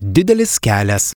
didelis kelias.